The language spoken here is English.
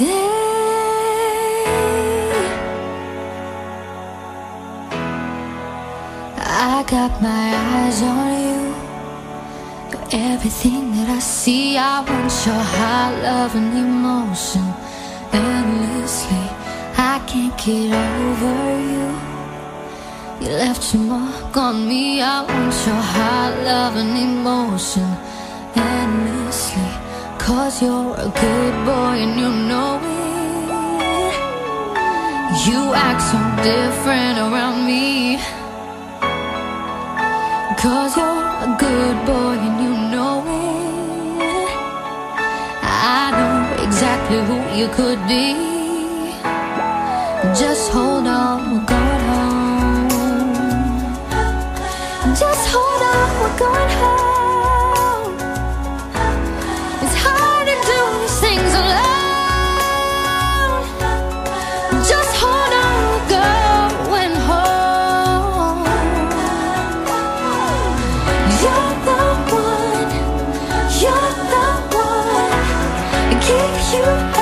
I got my eyes on you. You're everything that I see. I want your high love and emotion endlessly. I can't get over you. You left your mark on me. I want your high love and emotion endlessly. Cause you're a good boy and you You act so different around me. Cause you're a good boy and you know it. I know exactly who you could be. Just hold on, we're going home. Just hold on, we're going home. You